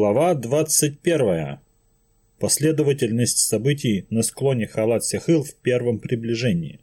Глава 21. Последовательность событий на склоне Халат-Сехил в первом приближении.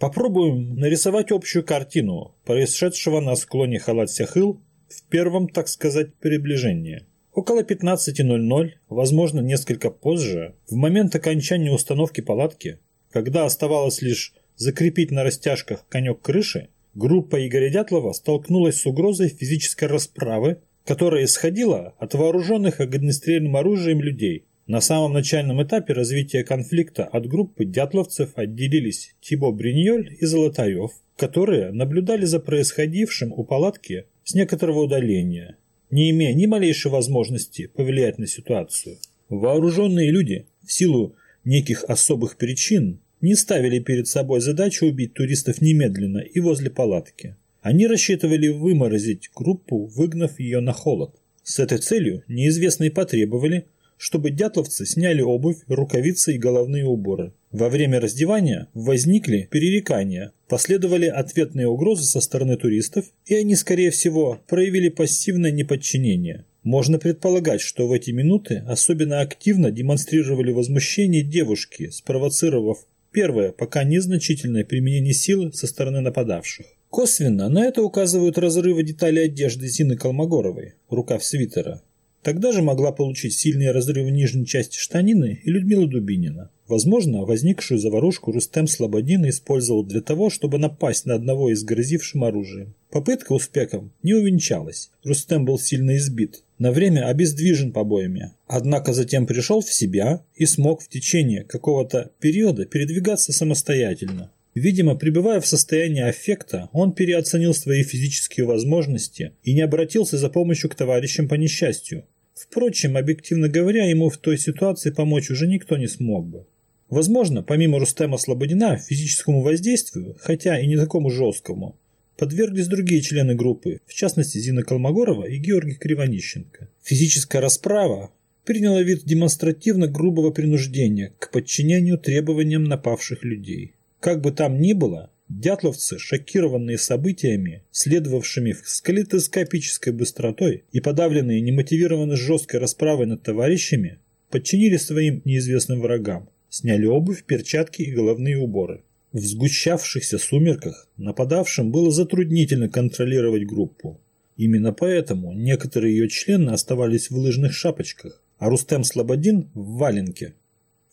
Попробуем нарисовать общую картину происшедшего на склоне Халат-Сехил в первом, так сказать, приближении. Около 15.00, возможно, несколько позже, в момент окончания установки палатки, когда оставалось лишь закрепить на растяжках конек крыши, группа Игоря Дятлова столкнулась с угрозой физической расправы которая исходила от вооруженных огнестрельным оружием людей. На самом начальном этапе развития конфликта от группы дятловцев отделились Тибо Бриньоль и Золотаев, которые наблюдали за происходившим у палатки с некоторого удаления, не имея ни малейшей возможности повлиять на ситуацию. Вооруженные люди, в силу неких особых причин, не ставили перед собой задачу убить туристов немедленно и возле палатки. Они рассчитывали выморозить группу, выгнав ее на холод. С этой целью неизвестные потребовали, чтобы дятловцы сняли обувь, рукавицы и головные уборы. Во время раздевания возникли перерекания, последовали ответные угрозы со стороны туристов, и они, скорее всего, проявили пассивное неподчинение. Можно предполагать, что в эти минуты особенно активно демонстрировали возмущение девушки, спровоцировав первое, пока незначительное применение силы со стороны нападавших. Косвенно на это указывают разрывы деталей одежды Зины Колмогоровой, рукав свитера. Тогда же могла получить сильные разрывы нижней части штанины и Людмила Дубинина. Возможно, возникшую заварушку Рустем Слободин использовал для того, чтобы напасть на одного из грозившим оружием. Попытка успехом не увенчалась. Рустем был сильно избит, на время обездвижен побоями. Однако затем пришел в себя и смог в течение какого-то периода передвигаться самостоятельно. Видимо, пребывая в состоянии аффекта, он переоценил свои физические возможности и не обратился за помощью к товарищам по несчастью. Впрочем, объективно говоря, ему в той ситуации помочь уже никто не смог бы. Возможно, помимо Рустема Слободина, физическому воздействию, хотя и не такому жесткому, подверглись другие члены группы, в частности Зина Колмогорова и Георгий Кривонищенко. Физическая расправа приняла вид демонстративно грубого принуждения к подчинению требованиям напавших людей. Как бы там ни было, дятловцы, шокированные событиями, следовавшими с калейдоскопической быстротой и подавленные немотивированно жесткой расправой над товарищами, подчинились своим неизвестным врагам, сняли обувь, перчатки и головные уборы. В сгущавшихся сумерках нападавшим было затруднительно контролировать группу. Именно поэтому некоторые ее члены оставались в лыжных шапочках, а Рустем Слободин в валенке,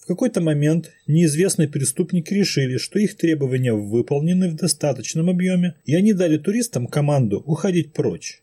какой-то момент неизвестные преступники решили, что их требования выполнены в достаточном объеме, и они дали туристам команду уходить прочь.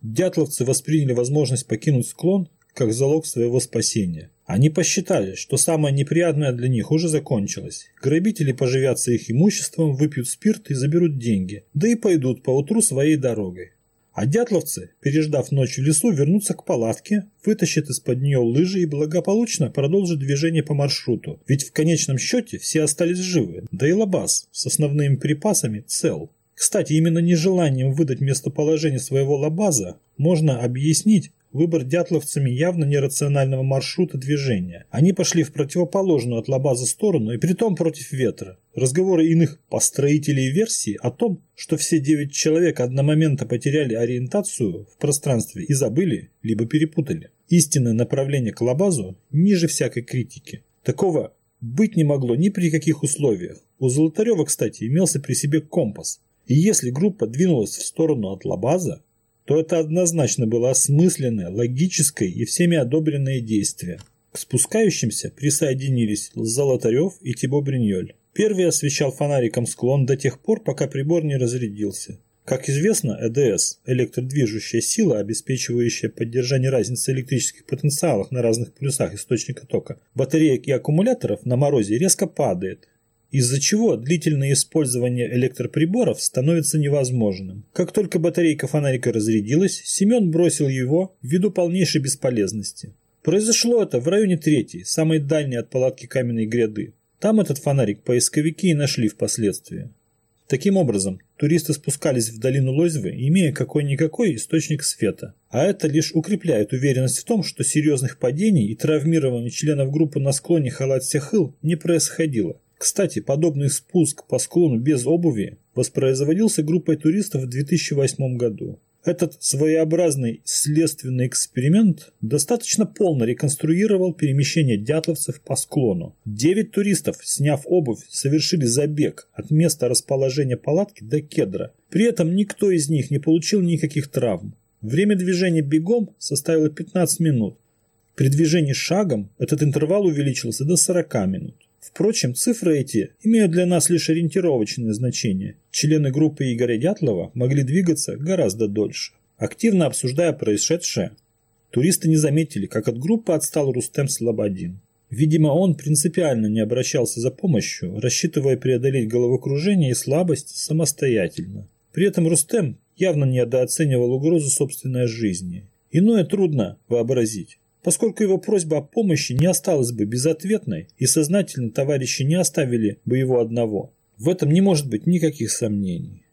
Дятловцы восприняли возможность покинуть склон как залог своего спасения. Они посчитали, что самое неприятное для них уже закончилось. Грабители поживятся их имуществом, выпьют спирт и заберут деньги, да и пойдут поутру своей дорогой. А дятловцы, переждав ночь в лесу, вернутся к палатке, вытащат из-под нее лыжи и благополучно продолжат движение по маршруту. Ведь в конечном счете все остались живы, да и лабаз с основными припасами цел. Кстати, именно нежеланием выдать местоположение своего лабаза можно объяснить Выбор дятловцами явно нерационального маршрута движения. Они пошли в противоположную от Лабаза сторону и притом против ветра. Разговоры иных построителей версии о том, что все девять человек одномоментно потеряли ориентацию в пространстве и забыли, либо перепутали. Истинное направление к Лабазу ниже всякой критики. Такого быть не могло ни при каких условиях. У Золотарева, кстати, имелся при себе компас. И если группа двинулась в сторону от Лабаза, то это однозначно было осмысленное, логическое и всеми одобренное действие. К спускающимся присоединились Золотарев и Тибо Бриньоль. Первый освещал фонариком склон до тех пор, пока прибор не разрядился. Как известно, ЭДС – электродвижущая сила, обеспечивающая поддержание разницы электрических потенциалов на разных полюсах источника тока, батареек и аккумуляторов на морозе резко падает, из-за чего длительное использование электроприборов становится невозможным. Как только батарейка фонарика разрядилась, Семен бросил его ввиду полнейшей бесполезности. Произошло это в районе третьей, самой дальней от палатки каменной гряды. Там этот фонарик поисковики и нашли впоследствии. Таким образом, туристы спускались в долину Лозьвы, имея какой-никакой источник света. А это лишь укрепляет уверенность в том, что серьезных падений и травмирований членов группы на склоне Халат-Сяхыл не происходило. Кстати, подобный спуск по склону без обуви воспроизводился группой туристов в 2008 году. Этот своеобразный следственный эксперимент достаточно полно реконструировал перемещение дятловцев по склону. Девять туристов, сняв обувь, совершили забег от места расположения палатки до кедра. При этом никто из них не получил никаких травм. Время движения бегом составило 15 минут. При движении шагом этот интервал увеличился до 40 минут. Впрочем, цифры эти имеют для нас лишь ориентировочное значение. Члены группы Игоря Дятлова могли двигаться гораздо дольше. Активно обсуждая происшедшее, туристы не заметили, как от группы отстал Рустем Слободин. Видимо, он принципиально не обращался за помощью, рассчитывая преодолеть головокружение и слабость самостоятельно. При этом Рустем явно недооценивал угрозу собственной жизни. Иное трудно вообразить поскольку его просьба о помощи не осталась бы безответной и сознательно товарищи не оставили бы его одного. В этом не может быть никаких сомнений.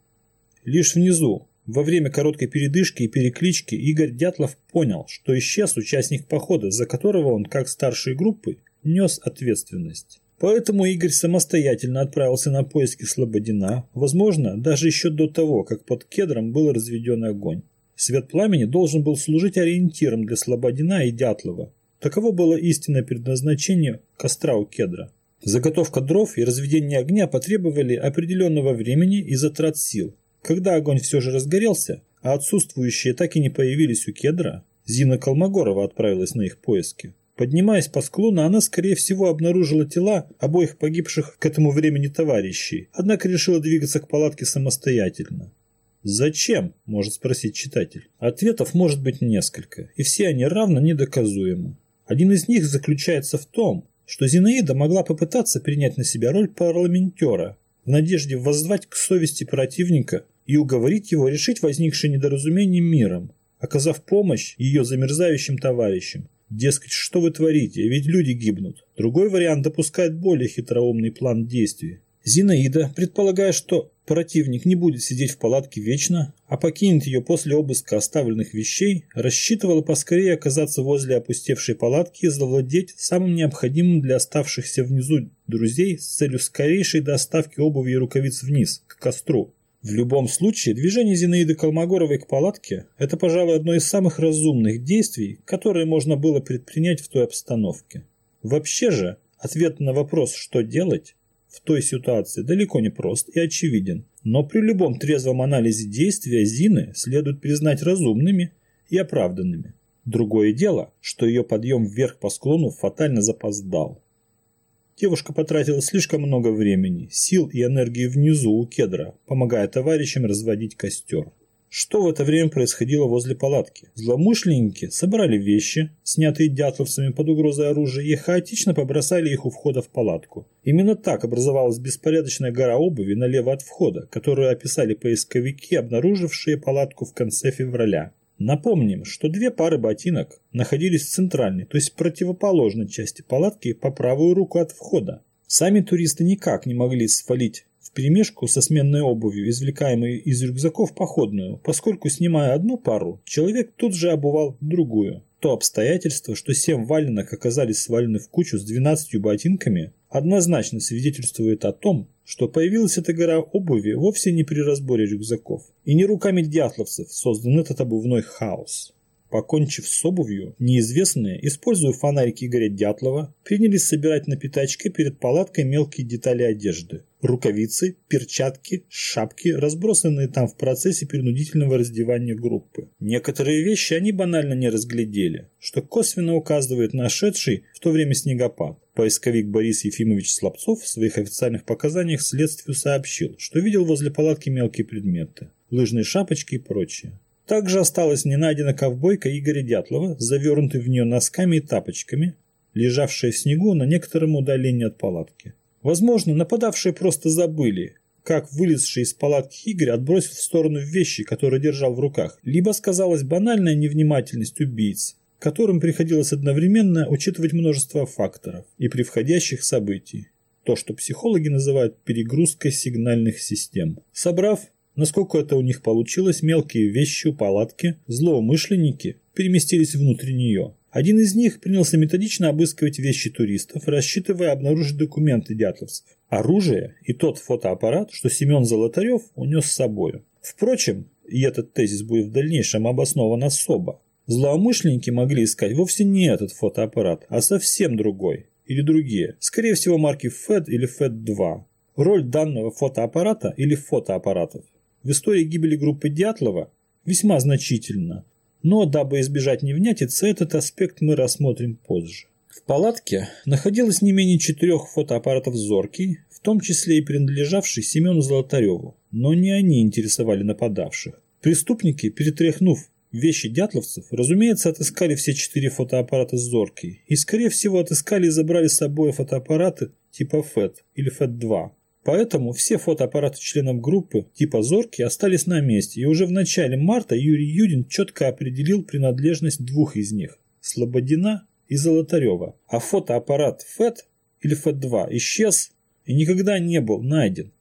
Лишь внизу, во время короткой передышки и переклички, Игорь Дятлов понял, что исчез участник похода, за которого он, как старший группы, нес ответственность. Поэтому Игорь самостоятельно отправился на поиски Слободина, возможно, даже еще до того, как под кедром был разведен огонь. Свет пламени должен был служить ориентиром для Слободина и Дятлова. Таково было истинное предназначение костра у кедра. Заготовка дров и разведение огня потребовали определенного времени и затрат сил. Когда огонь все же разгорелся, а отсутствующие так и не появились у кедра, Зина Колмогорова отправилась на их поиски. Поднимаясь по склону, она, скорее всего, обнаружила тела обоих погибших к этому времени товарищей, однако решила двигаться к палатке самостоятельно. Зачем, может спросить читатель. Ответов может быть несколько, и все они равно недоказуемы. Один из них заключается в том, что Зинаида могла попытаться принять на себя роль парламентера в надежде воззвать к совести противника и уговорить его решить возникшее недоразумение миром, оказав помощь ее замерзающим товарищам. Дескать, что вы творите, ведь люди гибнут. Другой вариант допускает более хитроумный план действий. Зинаида, предполагая, что противник не будет сидеть в палатке вечно, а покинет ее после обыска оставленных вещей, рассчитывала поскорее оказаться возле опустевшей палатки и завладеть самым необходимым для оставшихся внизу друзей с целью скорейшей доставки обуви и рукавиц вниз, к костру. В любом случае, движение Зинаиды Колмогоровой к палатке – это, пожалуй, одно из самых разумных действий, которые можно было предпринять в той обстановке. Вообще же, ответ на вопрос «что делать?» В той ситуации далеко не прост и очевиден, но при любом трезвом анализе действия Зины следует признать разумными и оправданными. Другое дело, что ее подъем вверх по склону фатально запоздал. Девушка потратила слишком много времени, сил и энергии внизу у кедра, помогая товарищам разводить костер. Что в это время происходило возле палатки? Злоумышленники собрали вещи, снятые дятловцами под угрозой оружия, и хаотично побросали их у входа в палатку. Именно так образовалась беспорядочная гора обуви налево от входа, которую описали поисковики, обнаружившие палатку в конце февраля. Напомним, что две пары ботинок находились в центральной, то есть противоположной части палатки по правую руку от входа. Сами туристы никак не могли свалить вперемешку со сменной обувью, извлекаемой из рюкзаков походную, поскольку, снимая одну пару, человек тут же обувал другую. То обстоятельство, что семь валенок оказались свалены в кучу с 12 ботинками, однозначно свидетельствует о том, что появилась эта гора обуви вовсе не при разборе рюкзаков. И не руками дятловцев создан этот обувной хаос. Покончив с обувью, неизвестные, используя фонарики Игоря Дятлова, принялись собирать на пятачке перед палаткой мелкие детали одежды. Рукавицы, перчатки, шапки, разбросанные там в процессе принудительного раздевания группы. Некоторые вещи они банально не разглядели, что косвенно указывает на шедший в то время снегопад. Поисковик Борис Ефимович Слабцов в своих официальных показаниях следствию сообщил, что видел возле палатки мелкие предметы, лыжные шапочки и прочее. Также осталась не найдена ковбойка Игоря Дятлова, завернутая в нее носками и тапочками, лежавшая в снегу на некотором удалении от палатки. Возможно, нападавшие просто забыли, как вылезший из палатки Игорь отбросил в сторону вещи, которые держал в руках, либо сказалась банальная невнимательность убийц, которым приходилось одновременно учитывать множество факторов и превходящих событий. То, что психологи называют перегрузкой сигнальных систем. Собрав Насколько это у них получилось, мелкие вещи палатки, злоумышленники переместились внутрь нее. Один из них принялся методично обыскивать вещи туристов, рассчитывая обнаружить документы дятловцев, оружие и тот фотоаппарат, что Семен Золотарев унес с собой. Впрочем, и этот тезис будет в дальнейшем обоснован особо, злоумышленники могли искать вовсе не этот фотоаппарат, а совсем другой или другие, скорее всего марки FED или FED-2. Роль данного фотоаппарата или фотоаппаратов в истории гибели группы Дятлова весьма значительна, но дабы избежать невнятицы, этот аспект мы рассмотрим позже. В палатке находилось не менее четырех фотоаппаратов «Зоркий», в том числе и принадлежавший Семену Золотареву, но не они интересовали нападавших. Преступники, перетряхнув вещи дятловцев, разумеется, отыскали все четыре фотоаппарата «Зоркий» и, скорее всего, отыскали и забрали с собой фотоаппараты типа FET или FET-2. Поэтому все фотоаппараты членов группы типа «Зоркий» остались на месте, и уже в начале марта Юрий Юдин четко определил принадлежность двух из них – Слободина и Золотарева. А фотоаппарат ФЭТ или ФЭТ-2 исчез и никогда не был найден.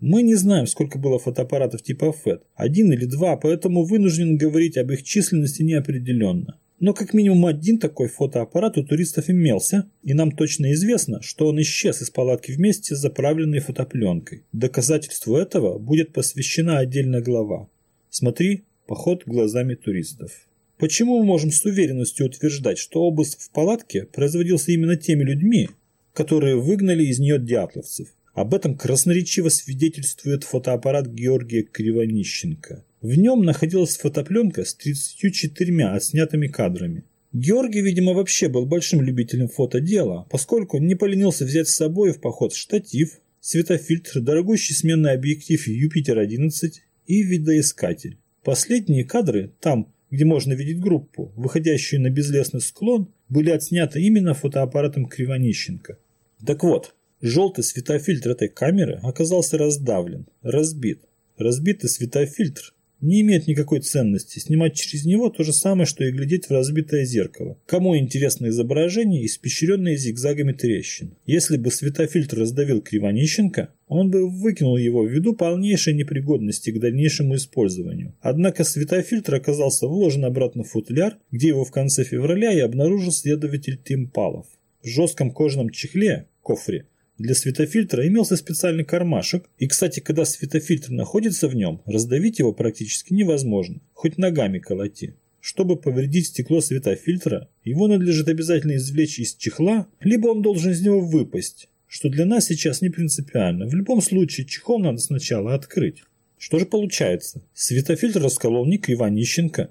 Мы не знаем, сколько было фотоаппаратов типа ФЭТ, один или два, поэтому вынужден говорить об их численности неопределенно. Но как минимум один такой фотоаппарат у туристов имелся, и нам точно известно, что он исчез из палатки вместе с заправленной фотопленкой. Доказательству этого будет посвящена отдельная глава. Смотри «Поход глазами туристов». Почему мы можем с уверенностью утверждать, что обыск в палатке производился именно теми людьми, которые выгнали из нее дятловцев? Об этом красноречиво свидетельствует фотоаппарат Георгия Кривонищенко. В нем находилась фотопленка с 34 отснятыми кадрами. Георгий, видимо, вообще был большим любителем фотодела, поскольку не поленился взять с собой в поход штатив, светофильтр, дорогущий сменный объектив Юпитер-11 и видоискатель. Последние кадры, там, где можно видеть группу, выходящую на безлесный склон, были отсняты именно фотоаппаратом Кривонищенко. Так вот, Желтый светофильтр этой камеры оказался раздавлен, разбит. Разбитый светофильтр не имеет никакой ценности. Снимать через него то же самое, что и глядеть в разбитое зеркало. Кому интересно изображение, испещренное зигзагами трещин. Если бы светофильтр раздавил Кривонищенко, он бы выкинул его ввиду полнейшей непригодности к дальнейшему использованию. Однако светофильтр оказался вложен обратно в футляр, где его в конце февраля и обнаружил следователь Тим Палов. В жестком кожаном чехле, кофре, для светофильтра имелся специальный кармашек, и, кстати, когда светофильтр находится в нем, раздавить его практически невозможно, хоть ногами колоти. Чтобы повредить стекло светофильтра, его надлежит обязательно извлечь из чехла, либо он должен из него выпасть, что для нас сейчас не принципиально. В любом случае чехол надо сначала открыть. Что же получается? Светофильтр расколол не Кривонищенко,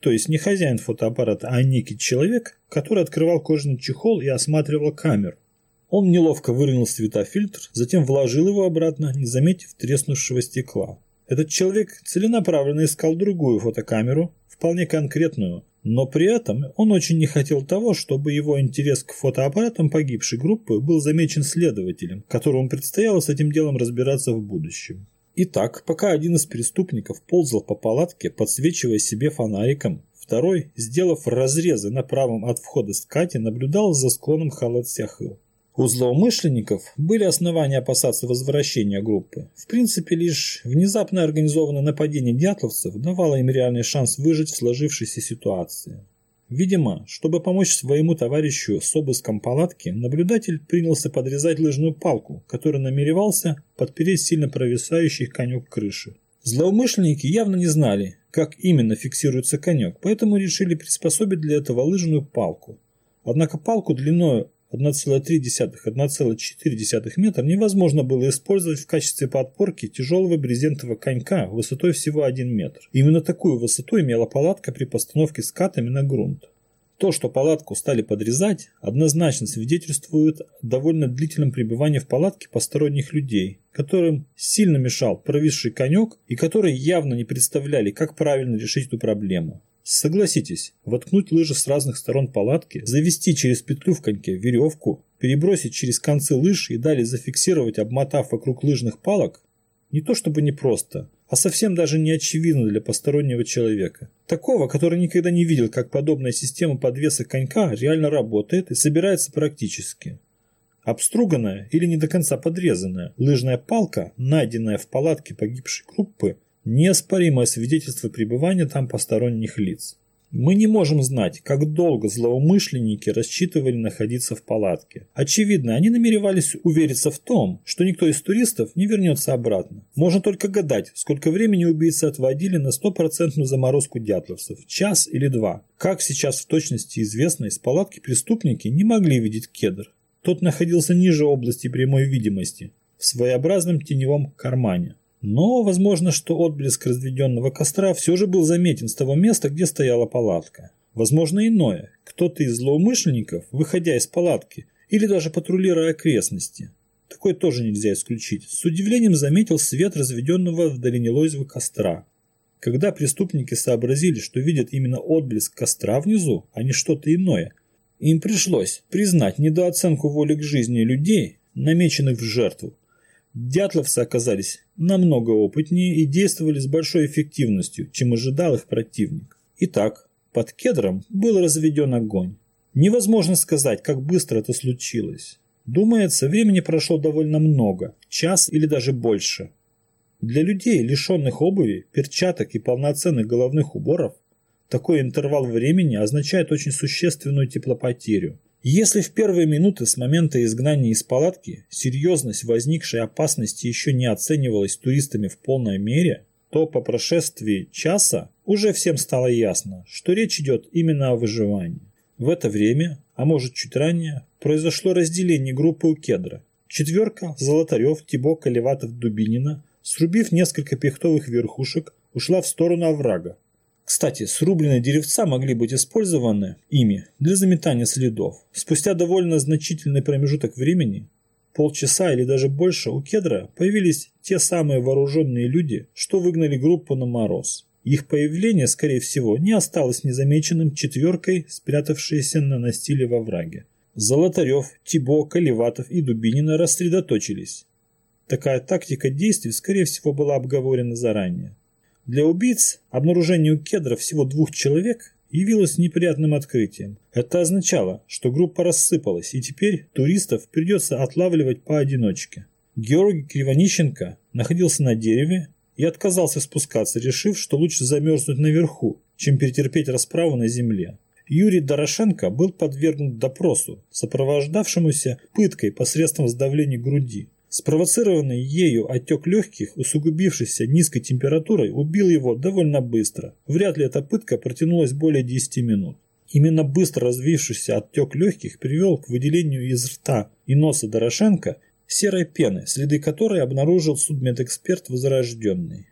то есть не хозяин фотоаппарата, а некий человек, который открывал кожаный чехол и осматривал камеру. Он неловко выронил светофильтр, затем вложил его обратно, не заметив треснувшего стекла. Этот человек целенаправленно искал другую фотокамеру, вполне конкретную, но при этом он очень не хотел того, чтобы его интерес к фотоаппаратам погибшей группы был замечен следователем, которому предстояло с этим делом разбираться в будущем. Итак, пока один из преступников ползал по палатке, подсвечивая себе фонариком, второй, сделав разрезы на правом от входа скате, наблюдал за склоном Халат-Сяхыл. У злоумышленников были основания опасаться возвращения группы. В принципе, лишь внезапно организованное нападение дятловцев давало им реальный шанс выжить в сложившейся ситуации. Видимо, чтобы помочь своему товарищу с обыском палатки, наблюдатель принялся подрезать лыжную палку, который намеревался подпереть сильно провисающий конек крыши. Злоумышленники явно не знали, как именно фиксируется конек, поэтому решили приспособить для этого лыжную палку. Однако палку длиной 1,3-1,4 метра невозможно было использовать в качестве подпорки тяжелого брезентового конька высотой всего 1 метр. Именно такую высоту имела палатка при постановке скатами на грунт. То, что палатку стали подрезать, однозначно свидетельствует о довольно длительном пребывании в палатке посторонних людей, которым сильно мешал провисший конек и которые явно не представляли, как правильно решить эту проблему. Согласитесь, воткнуть лыжи с разных сторон палатки, завести через петлю в коньке веревку, перебросить через концы лыж и далее зафиксировать, обмотав вокруг лыжных палок, не то чтобы непросто, а совсем даже не очевидно для постороннего человека. Такого, который никогда не видел, как подобная система подвеса конька реально работает и собирается практически. Обструганная или не до конца подрезанная лыжная палка, найденная в палатке погибшей группы, неоспоримое свидетельство пребывания там посторонних лиц. Мы не можем знать, как долго злоумышленники рассчитывали находиться в палатке. Очевидно, они намеревались увериться в том, что никто из туристов не вернется обратно. Можно только гадать, сколько времени убийцы отводили на стопроцентную заморозку дятловцев – час или два. Как сейчас в точности известно, из палатки преступники не могли видеть кедр. Тот находился ниже области прямой видимости, в своеобразном теневом кармане. Но возможно, что отблеск разведенного костра все же был заметен с того места, где стояла палатка. Возможно иное. Кто-то из злоумышленников, выходя из палатки или даже патрулируя окрестности. Такое тоже нельзя исключить. С удивлением заметил свет разведенного в долине Лойзова костра. Когда преступники сообразили, что видят именно отблеск костра внизу, а не что-то иное, им пришлось признать недооценку воли к жизни людей, намеченных в жертву. Дятловцы оказались намного опытнее и действовали с большой эффективностью, чем ожидал их противник. Итак, под кедром был разведен огонь. Невозможно сказать, как быстро это случилось. Думается, времени прошло довольно много, час или даже больше. Для людей, лишенных обуви, перчаток и полноценных головных уборов, такой интервал времени означает очень существенную теплопотерю – если в первые минуты с момента изгнания из палатки серьезность возникшей опасности еще не оценивалась туристами в полной мере, то по прошествии часа уже всем стало ясно, что речь идет именно о выживании. В это время, а может чуть ранее, произошло разделение группы у кедра. Четверка – Золотарев, Тибок, Леватов, Дубинина, срубив несколько пихтовых верхушек, ушла в сторону оврага, кстати, срубленные деревца могли быть использованы ими для заметания следов. Спустя довольно значительный промежуток времени, полчаса или даже больше, у кедра появились те самые вооруженные люди, что выгнали группу на мороз. Их появление, скорее всего, не осталось незамеченным четверкой, спрятавшейся на настиле во враге. Золотарев, Тибо, Каливатов и Дубинина рассредоточились. Такая тактика действий, скорее всего, была обговорена заранее. Для убийц обнаружение у кедра всего двух человек явилось неприятным открытием. Это означало, что группа рассыпалась, и теперь туристов придется отлавливать поодиночке. Георгий Кривонищенко находился на дереве и отказался спускаться, решив, что лучше замерзнуть наверху, чем перетерпеть расправу на земле. Юрий Дорошенко был подвергнут допросу, сопровождавшемуся пыткой посредством сдавления груди. Спровоцированный ею отек легких, усугубившийся низкой температурой, убил его довольно быстро. Вряд ли эта пытка протянулась более 10 минут. Именно быстро развившийся отек легких привел к выделению из рта и носа Дорошенко серой пены, следы которой обнаружил судмедэксперт Возрожденный.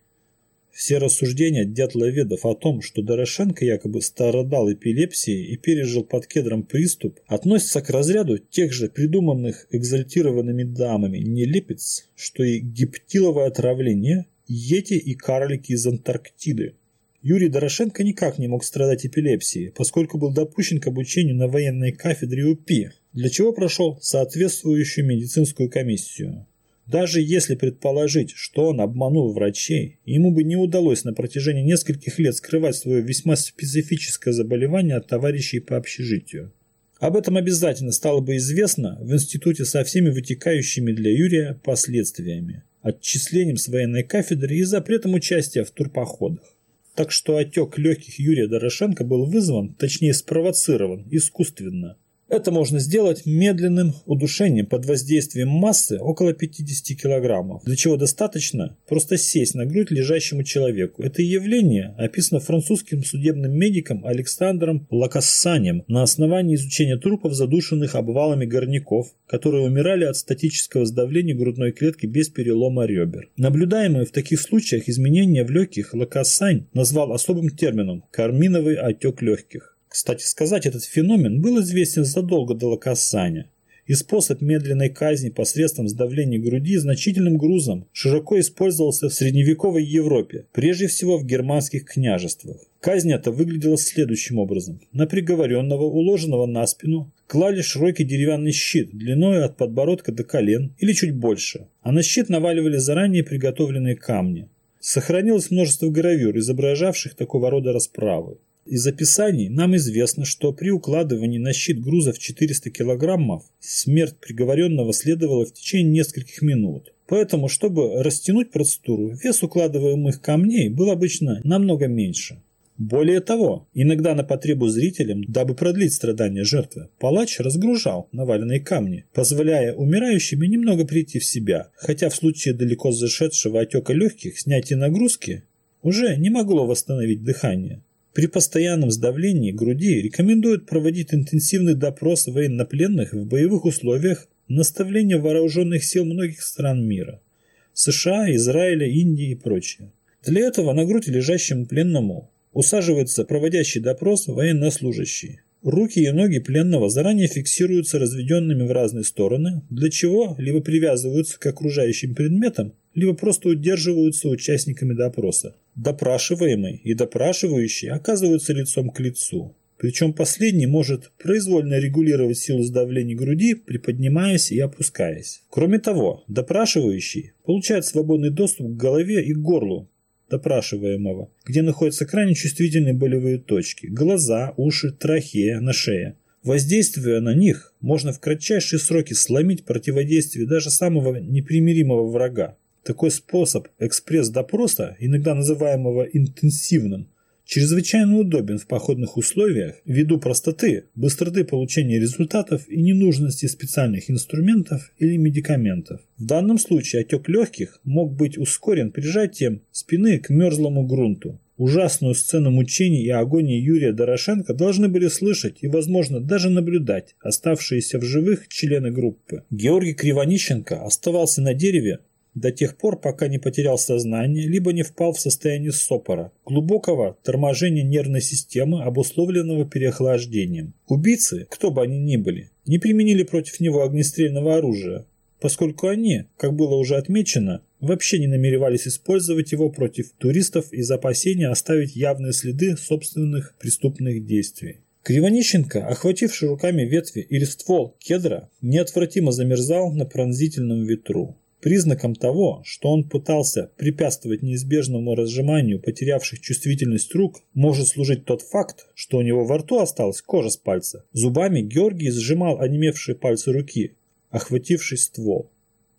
Все рассуждения дятловедов о том, что Дорошенко якобы страдал эпилепсией и пережил под кедром приступ, относятся к разряду тех же придуманных экзальтированными дамами нелепец, что и гептиловое отравление, йети и карлики из Антарктиды. Юрий Дорошенко никак не мог страдать эпилепсией, поскольку был допущен к обучению на военной кафедре УПИ, для чего прошел соответствующую медицинскую комиссию. Даже если предположить, что он обманул врачей, ему бы не удалось на протяжении нескольких лет скрывать свое весьма специфическое заболевание от товарищей по общежитию. Об этом обязательно стало бы известно в институте со всеми вытекающими для Юрия последствиями, отчислением с военной кафедры и запретом участия в турпоходах. Так что отек легких Юрия Дорошенко был вызван, точнее спровоцирован, искусственно – это можно сделать медленным удушением под воздействием массы около 50 кг, для чего достаточно просто сесть на грудь лежащему человеку. Это явление описано французским судебным медиком Александром Лакассанем на основании изучения трупов, задушенных обвалами горняков, которые умирали от статического сдавления грудной клетки без перелома ребер. Наблюдаемые в таких случаях изменения в легких Лакассань назвал особым термином – карминовый отек легких. Кстати сказать, этот феномен был известен задолго до Лакассаня, и способ медленной казни посредством сдавления груди значительным грузом широко использовался в средневековой Европе, прежде всего в германских княжествах. Казнь эта выглядела следующим образом. На приговоренного, уложенного на спину, клали широкий деревянный щит длиной от подбородка до колен или чуть больше, а на щит наваливали заранее приготовленные камни. Сохранилось множество гравюр, изображавших такого рода расправы. Из описаний нам известно, что при укладывании на щит грузов 400 килограммов смерть приговоренного следовала в течение нескольких минут. Поэтому, чтобы растянуть процедуру, вес укладываемых камней был обычно намного меньше. Более того, иногда на потребу зрителям, дабы продлить страдания жертвы, палач разгружал наваленные камни, позволяя умирающим немного прийти в себя, хотя в случае далеко зашедшего отека легких снятие нагрузки уже не могло восстановить дыхание. При постоянном сдавлении груди рекомендуют проводить интенсивный допрос военнопленных в боевых условиях наставления вооруженных сил многих стран мира – США, Израиля, Индии и прочее. Для этого на грудь лежащему пленному усаживается проводящий допрос военнослужащий. Руки и ноги пленного заранее фиксируются разведенными в разные стороны, для чего либо привязываются к окружающим предметам, либо просто удерживаются участниками допроса. Допрашиваемый и допрашивающий оказываются лицом к лицу. Причем последний может произвольно регулировать силу сдавления груди, приподнимаясь и опускаясь. Кроме того, допрашивающий получает свободный доступ к голове и к горлу допрашиваемого, где находятся крайне чувствительные болевые точки – глаза, уши, трахея, на шее. Воздействуя на них, можно в кратчайшие сроки сломить противодействие даже самого непримиримого врага. Такой способ экспресс-допроса, иногда называемого интенсивным, чрезвычайно удобен в походных условиях ввиду простоты, быстроты получения результатов и ненужности специальных инструментов или медикаментов. В данном случае отек легких мог быть ускорен прижатием спины к мерзлому грунту. Ужасную сцену мучений и агонии Юрия Дорошенко должны были слышать и, возможно, даже наблюдать оставшиеся в живых члены группы. Георгий Кривонищенко оставался на дереве до тех пор, пока не потерял сознание, либо не впал в состояние сопора, глубокого торможения нервной системы, обусловленного переохлаждением. Убийцы, кто бы они ни были, не применили против него огнестрельного оружия, поскольку они, как было уже отмечено, вообще не намеревались использовать его против туристов из опасения оставить явные следы собственных преступных действий. Кривонищенко, охвативший руками ветви или ствол кедра, неотвратимо замерзал на пронзительном ветру. Признаком того, что он пытался препятствовать неизбежному разжиманию потерявших чувствительность рук, может служить тот факт, что у него во рту осталась кожа с пальца. Зубами Георгий сжимал онемевшие пальцы руки, охвативший ствол.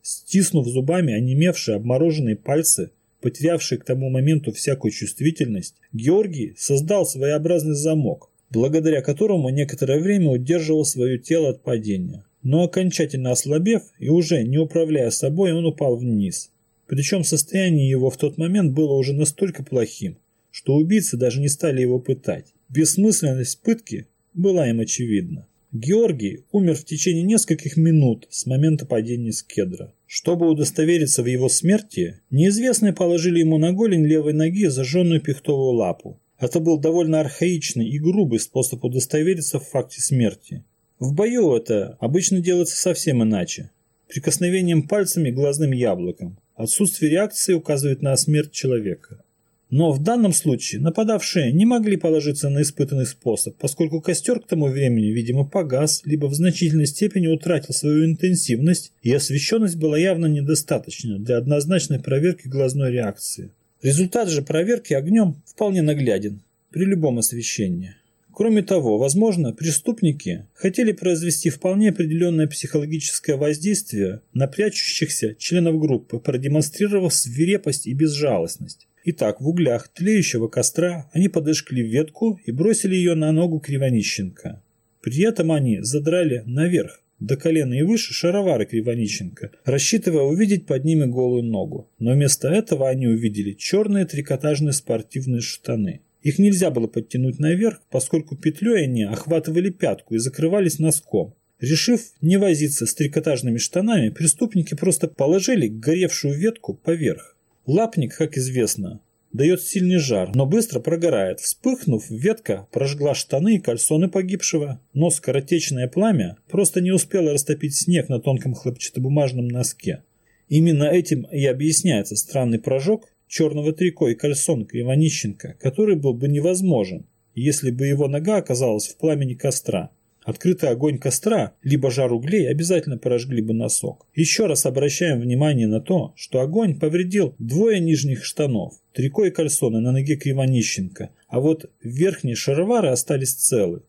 Стиснув зубами онемевшие обмороженные пальцы, потерявшие к тому моменту всякую чувствительность, Георгий создал своеобразный замок, благодаря которому некоторое время удерживал свое тело от падения. Но окончательно ослабев и уже не управляя собой, он упал вниз. Причем состояние его в тот момент было уже настолько плохим, что убийцы даже не стали его пытать. Бессмысленность пытки была им очевидна. Георгий умер в течение нескольких минут с момента падения с кедра. Чтобы удостовериться в его смерти, неизвестные положили ему на голень левой ноги зажженную пихтовую лапу. Это был довольно архаичный и грубый способ удостовериться в факте смерти. В бою это обычно делается совсем иначе. Прикосновением пальцами глазным яблокам. Отсутствие реакции указывает на смерть человека. Но в данном случае нападавшие не могли положиться на испытанный способ, поскольку костер к тому времени, видимо, погас, либо в значительной степени утратил свою интенсивность, и освещенность была явно недостаточна для однозначной проверки глазной реакции. Результат же проверки огнем вполне нагляден при любом освещении. Кроме того, возможно, преступники хотели произвести вполне определенное психологическое воздействие на прячущихся членов группы, продемонстрировав свирепость и безжалостность. Итак, в углях тлеющего костра они подожгли ветку и бросили ее на ногу Кривонищенко. При этом они задрали наверх, до колена и выше шаровары Кривонищенко, рассчитывая увидеть под ними голую ногу. Но вместо этого они увидели черные трикотажные спортивные штаны. Их нельзя было подтянуть наверх, поскольку петлей они охватывали пятку и закрывались носком. Решив не возиться с трикотажными штанами, преступники просто положили горевшую ветку поверх. Лапник, как известно, дает сильный жар, но быстро прогорает. Вспыхнув, ветка прожгла штаны и кальсоны погибшего, но скоротечное пламя просто не успело растопить снег на тонком хлопчатобумажном носке. Именно этим и объясняется странный прожог черного трико и кальсон Кривонищенко, который был бы невозможен, если бы его нога оказалась в пламени костра. Открытый огонь костра, либо жар углей обязательно прожгли бы носок. Еще раз обращаем внимание на то, что огонь повредил двое нижних штанов, трико и кальсоны на ноге Кривонищенко, а вот верхние шаровары остались целы.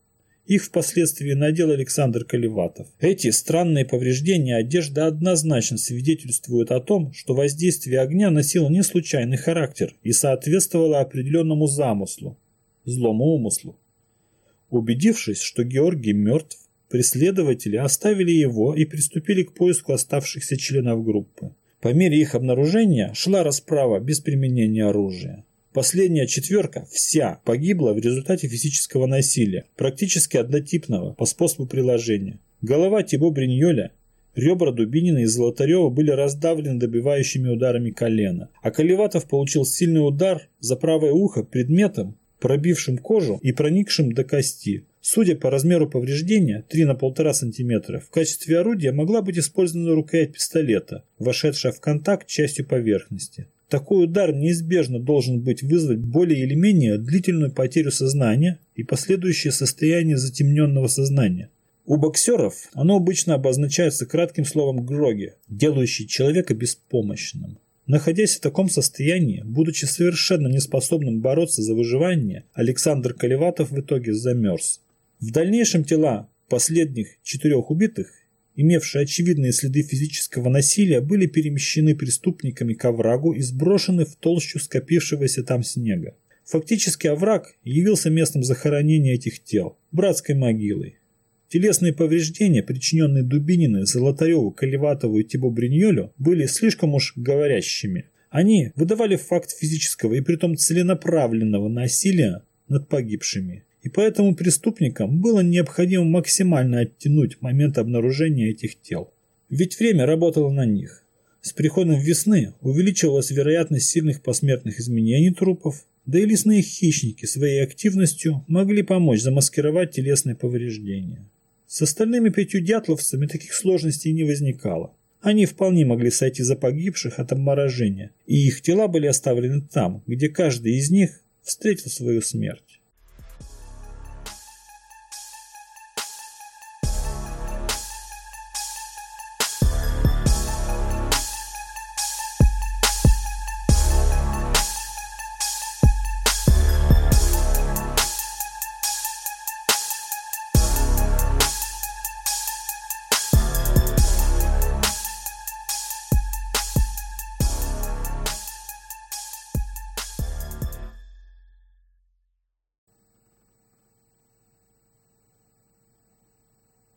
Их впоследствии надел Александр Колеватов. Эти странные повреждения одежды однозначно свидетельствуют о том, что воздействие огня носило не случайный характер и соответствовало определенному замыслу. злому умыслу. Убедившись, что Георгий мертв, преследователи оставили его и приступили к поиску оставшихся членов группы. По мере их обнаружения шла расправа без применения оружия. Последняя четверка, вся, погибла в результате физического насилия, практически однотипного по способу приложения. Голова Тибо Бриньоля, ребра Дубинина и Золотарева были раздавлены добивающими ударами колена, а Колеватов получил сильный удар за правое ухо предметом, пробившим кожу и проникшим до кости. Судя по размеру повреждения, 3 на 1,5 см, в качестве орудия могла быть использована рукоять пистолета, вошедшая в контакт частью поверхности. Такой удар неизбежно должен быть вызвать более или менее длительную потерю сознания и последующее состояние затемненного сознания. У боксеров оно обычно обозначается кратким словом «гроги», делающий человека беспомощным. Находясь в таком состоянии, будучи совершенно неспособным бороться за выживание, Александр Колеватов в итоге замерз. В дальнейшем тела последних четырех убитых имевшие очевидные следы физического насилия, были перемещены преступниками к оврагу и сброшены в толщу скопившегося там снега. Фактически овраг явился местом захоронения этих тел, братской могилой. Телесные повреждения, причиненные Дубинины, Золотареву, Колеватову и Тибо Бриньолю, были слишком уж говорящими. Они выдавали факт физического и притом целенаправленного насилия над погибшими и поэтому преступникам было необходимо максимально оттянуть момент обнаружения этих тел. Ведь время работало на них. С приходом весны увеличивалась вероятность сильных посмертных изменений трупов, да и лесные хищники своей активностью могли помочь замаскировать телесные повреждения. С остальными пятью дятловцами таких сложностей не возникало. Они вполне могли сойти за погибших от обморожения, и их тела были оставлены там, где каждый из них встретил свою смерть.